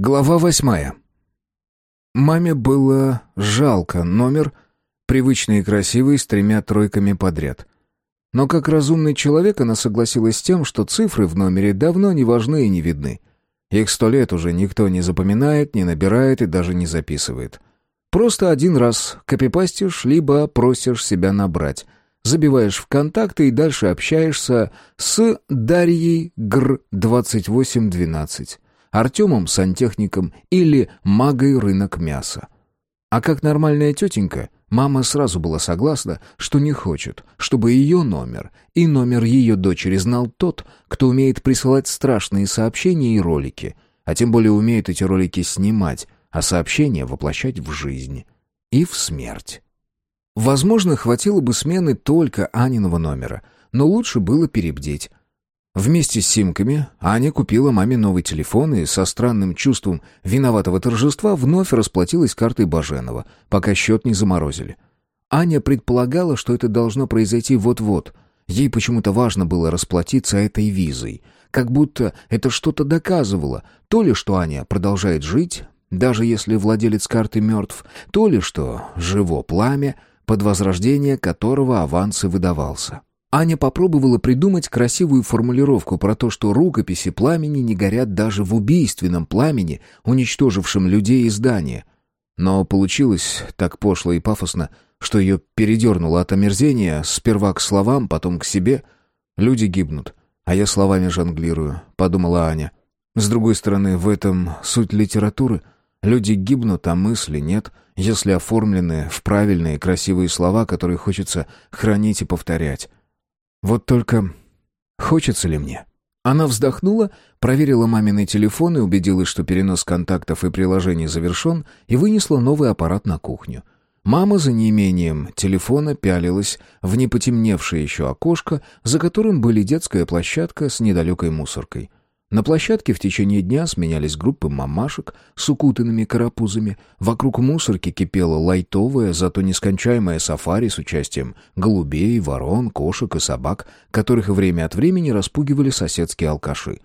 Глава восьмая. Маме было жалко номер, привычный и красивый, с тремя тройками подряд. Но как разумный человек она согласилась с тем, что цифры в номере давно не важны и не видны. Их сто лет уже никто не запоминает, не набирает и даже не записывает. Просто один раз копипастишь, либо просишь себя набрать. Забиваешь в контакты и дальше общаешься с Дарьей Гр 2812 Артемом сантехником или магой рынок мяса. А как нормальная тетенька, мама сразу была согласна, что не хочет, чтобы ее номер и номер ее дочери знал тот, кто умеет присылать страшные сообщения и ролики, а тем более умеет эти ролики снимать, а сообщения воплощать в жизнь и в смерть. Возможно, хватило бы смены только Аниного номера, но лучше было перебдеть, Вместе с симками Аня купила маме новый телефон и со странным чувством виноватого торжества вновь расплатилась картой Баженова, пока счет не заморозили. Аня предполагала, что это должно произойти вот-вот. Ей почему-то важно было расплатиться этой визой. Как будто это что-то доказывало. То ли, что Аня продолжает жить, даже если владелец карты мертв, то ли, что живо пламя, под возрождение которого авансы выдавался. Аня попробовала придумать красивую формулировку про то, что рукописи пламени не горят даже в убийственном пламени, уничтожившем людей и здания. Но получилось так пошло и пафосно, что ее передернуло от омерзения сперва к словам, потом к себе. «Люди гибнут, а я словами жонглирую», — подумала Аня. С другой стороны, в этом суть литературы. Люди гибнут, а мысли нет, если оформлены в правильные красивые слова, которые хочется хранить и повторять. Вот только хочется ли мне? Она вздохнула, проверила маминый телефон и убедилась, что перенос контактов и приложений завершен, и вынесла новый аппарат на кухню. Мама за неимением телефона пялилась в непотемневшее еще окошко, за которым были детская площадка с недалекой мусоркой. На площадке в течение дня сменялись группы мамашек с укутанными карапузами. Вокруг мусорки кипела лайтовая, зато нескончаемая сафари с участием голубей, ворон, кошек и собак, которых время от времени распугивали соседские алкаши.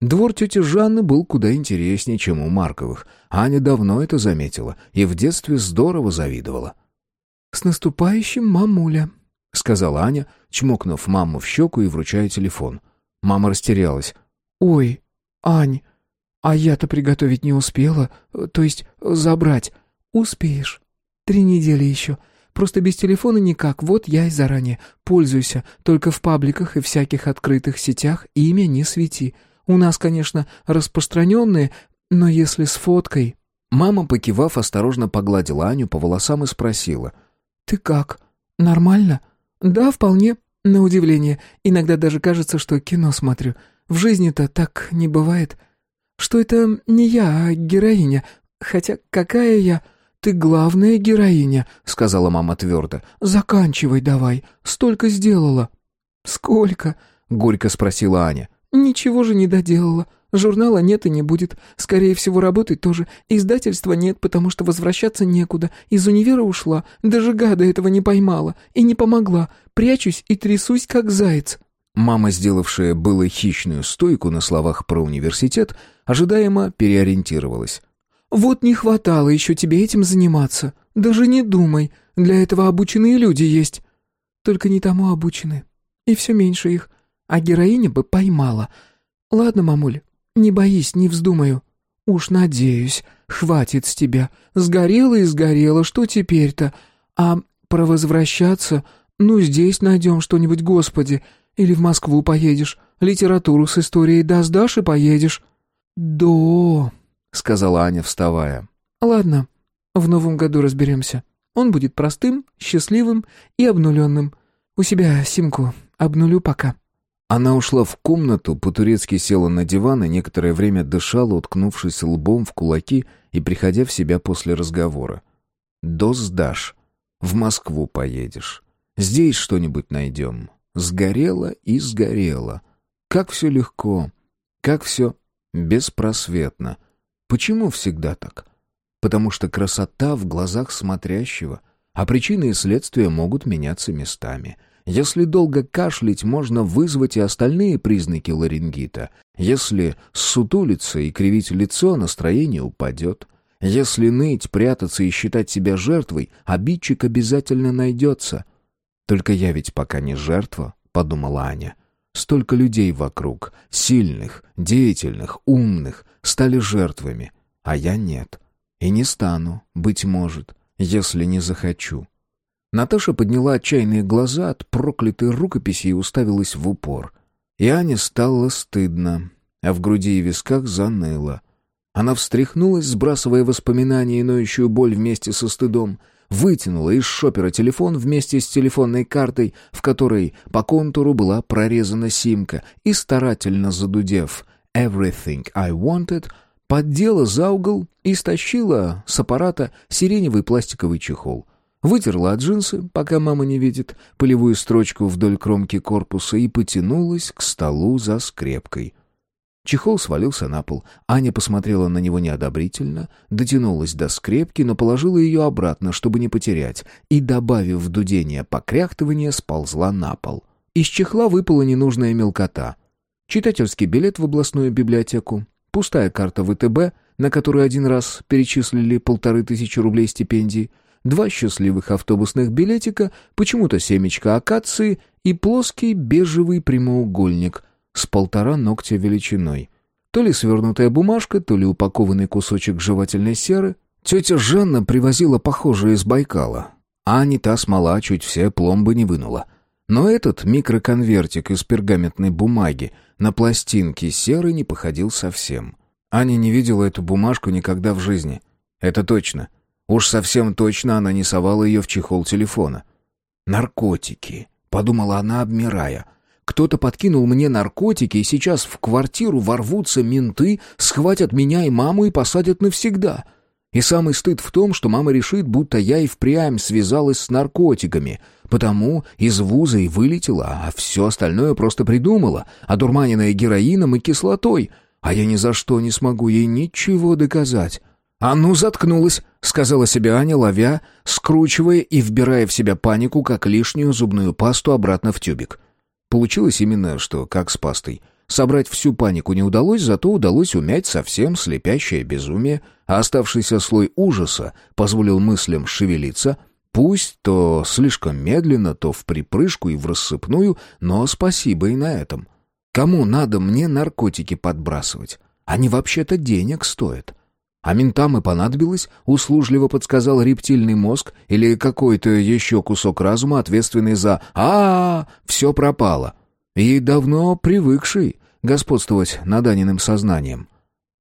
Двор тети Жанны был куда интереснее, чем у Марковых. Аня давно это заметила и в детстве здорово завидовала. «С наступающим, мамуля», — сказала Аня, чмокнув маму в щеку и вручая телефон. Мама растерялась. «Ой, Ань, а я-то приготовить не успела, то есть забрать. Успеешь. Три недели еще. Просто без телефона никак, вот я и заранее. Пользуйся, только в пабликах и всяких открытых сетях имя не свети. У нас, конечно, распространенные, но если с фоткой...» Мама, покивав, осторожно погладила Аню по волосам и спросила. «Ты как? Нормально?» «Да, вполне. На удивление. Иногда даже кажется, что кино смотрю. В жизни-то так не бывает. Что это не я, а героиня. Хотя какая я? Ты главная героиня, сказала мама твердо. Заканчивай давай. Столько сделала. Сколько? горько спросила Аня. Ничего же не доделала. Журнала нет и не будет. Скорее всего, работы тоже. Издательства нет, потому что возвращаться некуда. Из универа ушла. Даже гада этого не поймала. И не помогла. Прячусь и трясусь, как заяц. Мама, сделавшая было хищную стойку на словах про университет, ожидаемо переориентировалась. «Вот не хватало еще тебе этим заниматься. Даже не думай, для этого обученные люди есть. Только не тому обучены. И все меньше их. А героиня бы поймала. Ладно, мамуль, не боись, не вздумаю. Уж надеюсь, хватит с тебя. Сгорела и сгорела, что теперь-то? А про возвращаться, ну здесь найдем что-нибудь, господи. Или в Москву поедешь, литературу с историей доздашь и поедешь». «Да», — сказала Аня, вставая. «Ладно, в новом году разберемся. Он будет простым, счастливым и обнуленным. У себя симку обнулю пока». Она ушла в комнату, по-турецки села на диван и некоторое время дышала, уткнувшись лбом в кулаки и приходя в себя после разговора. «До сдашь. В Москву поедешь. Здесь что-нибудь найдем. Сгорело и сгорело. Как все легко, как все беспросветно. Почему всегда так? Потому что красота в глазах смотрящего, а причины и следствия могут меняться местами. Если долго кашлять, можно вызвать и остальные признаки ларингита. Если ссутулиться и кривить лицо, настроение упадет. Если ныть, прятаться и считать себя жертвой, обидчик обязательно найдется. «Только я ведь пока не жертва», — подумала Аня. «Столько людей вокруг, сильных, деятельных, умных, стали жертвами, а я нет. И не стану, быть может, если не захочу». Наташа подняла отчаянные глаза от проклятой рукописи и уставилась в упор. И Ане стало стыдно, а в груди и висках заныло. Она встряхнулась, сбрасывая воспоминания и ноющую боль вместе со стыдом, вытянула из шопера телефон вместе с телефонной картой, в которой по контуру была прорезана симка, и старательно задудев «Everything I Wanted», поддела за угол и стащила с аппарата сиреневый пластиковый чехол. Вытерла от джинсы, пока мама не видит, полевую строчку вдоль кромки корпуса и потянулась к столу за скрепкой. Чехол свалился на пол. Аня посмотрела на него неодобрительно, дотянулась до скрепки, но положила ее обратно, чтобы не потерять, и, добавив дудение покряхтывание, сползла на пол. Из чехла выпала ненужная мелкота. Читательский билет в областную библиотеку, пустая карта ВТБ, на которую один раз перечислили полторы тысячи рублей стипендии, два счастливых автобусных билетика, почему-то семечко акации и плоский бежевый прямоугольник с полтора ногтя величиной. То ли свернутая бумажка, то ли упакованный кусочек жевательной серы. Тетя Жанна привозила похожее из Байкала, а не та смола чуть все пломбы не вынула. Но этот микроконвертик из пергаментной бумаги на пластинке серы не походил совсем. Аня не видела эту бумажку никогда в жизни. Это точно. Уж совсем точно она не совала ее в чехол телефона. «Наркотики», — подумала она, обмирая. «Кто-то подкинул мне наркотики, и сейчас в квартиру ворвутся менты, схватят меня и маму и посадят навсегда». И самый стыд в том, что мама решит, будто я и впрямь связалась с наркотиками, потому из вуза и вылетела, а все остальное просто придумала, одурманенная героином и кислотой, а я ни за что не смогу ей ничего доказать. «А ну, заткнулась!» — сказала себе Аня, ловя, скручивая и вбирая в себя панику, как лишнюю зубную пасту обратно в тюбик. Получилось именно, что как с пастой. Собрать всю панику не удалось, зато удалось умять совсем слепящее безумие, а оставшийся слой ужаса позволил мыслям шевелиться, пусть то слишком медленно, то в припрыжку и в рассыпную, но спасибо и на этом. Кому надо мне наркотики подбрасывать? Они вообще-то денег стоят. А ментам и понадобилось, услужливо подсказал рептильный мозг или какой-то еще кусок разума, ответственный за а, -а, -а все пропало. И давно привыкший господствовать над Аниным сознанием.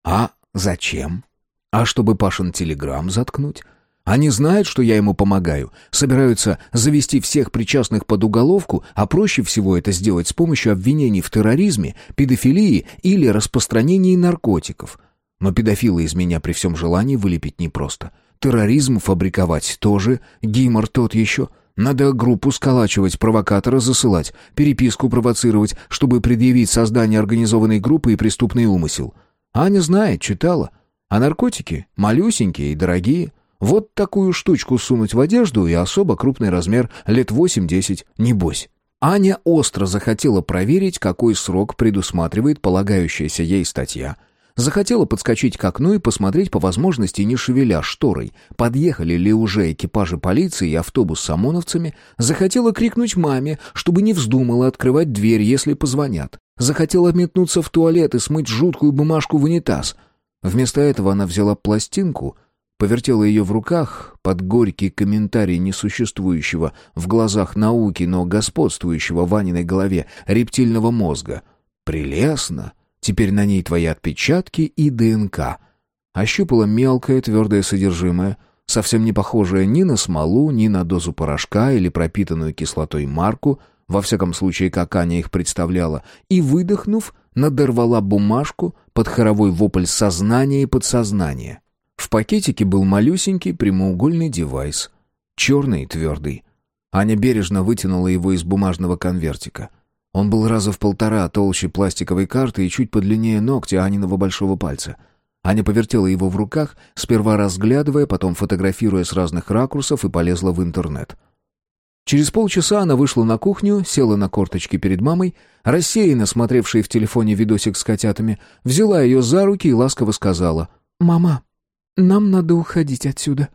А зачем? А чтобы Пашин телеграмм заткнуть? Они знают, что я ему помогаю, собираются завести всех причастных под уголовку, а проще всего это сделать с помощью обвинений в терроризме, педофилии или распространении наркотиков. Но педофила из меня при всем желании вылепить непросто. Терроризм фабриковать тоже, гимор тот еще. Надо группу сколачивать, провокатора засылать, переписку провоцировать, чтобы предъявить создание организованной группы и преступный умысел. Аня знает, читала. А наркотики малюсенькие и дорогие. Вот такую штучку сунуть в одежду и особо крупный размер, лет 8-10, небось. Аня остро захотела проверить, какой срок предусматривает полагающаяся ей статья, Захотела подскочить к окну и посмотреть по возможности, не шевеля шторой, подъехали ли уже экипажи полиции и автобус с ОМОНовцами. Захотела крикнуть маме, чтобы не вздумала открывать дверь, если позвонят. Захотела метнуться в туалет и смыть жуткую бумажку в унитаз. Вместо этого она взяла пластинку, повертела ее в руках под горький комментарий несуществующего в глазах науки, но господствующего в Ваниной голове рептильного мозга. «Прелестно!» Теперь на ней твои отпечатки и ДНК. Ощупала мелкое твердое содержимое, совсем не похожее ни на смолу, ни на дозу порошка или пропитанную кислотой марку, во всяком случае, как Аня их представляла, и, выдохнув, надорвала бумажку под хоровой вопль сознания и подсознания. В пакетике был малюсенький прямоугольный девайс, черный и твердый. Аня бережно вытянула его из бумажного конвертика. Он был раза в полтора толще пластиковой карты и чуть подлиннее ногтя Аниного большого пальца. Аня повертела его в руках, сперва разглядывая, потом фотографируя с разных ракурсов и полезла в интернет. Через полчаса она вышла на кухню, села на корточки перед мамой, рассеянно смотревшей в телефоне видосик с котятами, взяла ее за руки и ласково сказала «Мама, нам надо уходить отсюда».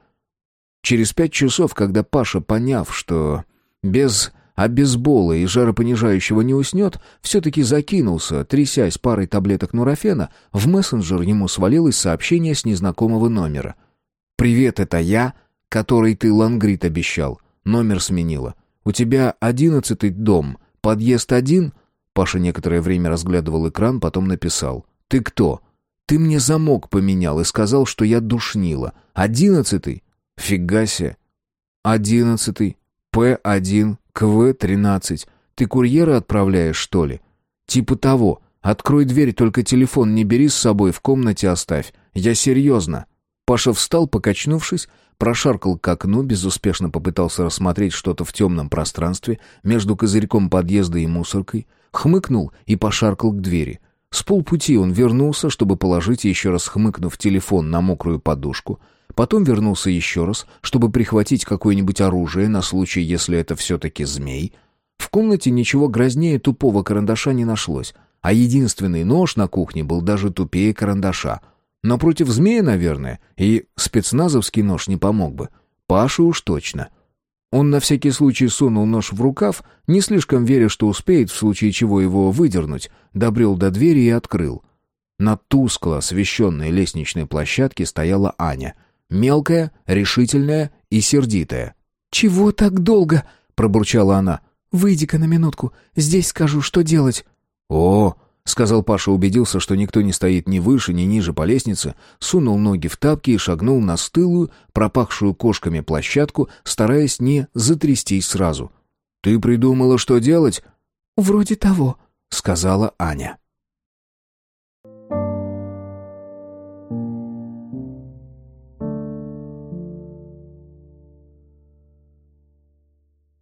Через пять часов, когда Паша, поняв, что без обезбола и жаропонижающего не уснет, все-таки закинулся, трясясь парой таблеток нурофена, в мессенджер ему свалилось сообщение с незнакомого номера. «Привет, это я, который ты лангрит обещал. Номер сменила. У тебя одиннадцатый дом, подъезд один?» Паша некоторое время разглядывал экран, потом написал. «Ты кто?» «Ты мне замок поменял и сказал, что я душнила. Одиннадцатый?» «Фига себе!» «Одиннадцатый. П1, КВ-13. Ты курьера отправляешь, что ли?» «Типа того. Открой дверь, только телефон не бери с собой, в комнате оставь. Я серьезно». Паша встал, покачнувшись, прошаркал к окну, безуспешно попытался рассмотреть что-то в темном пространстве между козырьком подъезда и мусоркой, хмыкнул и пошаркал к двери. С полпути он вернулся, чтобы положить, еще раз хмыкнув, телефон на мокрую подушку, потом вернулся еще раз, чтобы прихватить какое-нибудь оружие на случай, если это все-таки змей. В комнате ничего грознее тупого карандаша не нашлось, а единственный нож на кухне был даже тупее карандаша — но против змея, наверное, и спецназовский нож не помог бы. Паше уж точно. Он на всякий случай сунул нож в рукав, не слишком веря, что успеет, в случае чего его выдернуть, добрел до двери и открыл. На тускло освещенной лестничной площадке стояла Аня. Мелкая, решительная и сердитая. «Чего так долго?» — пробурчала она. «Выйди-ка на минутку, здесь скажу, что делать». «О, — сказал Паша, убедился, что никто не стоит ни выше, ни ниже по лестнице, сунул ноги в тапки и шагнул на стылую, пропахшую кошками площадку, стараясь не затрястись сразу. «Ты придумала, что делать?» «Вроде того», — сказала Аня.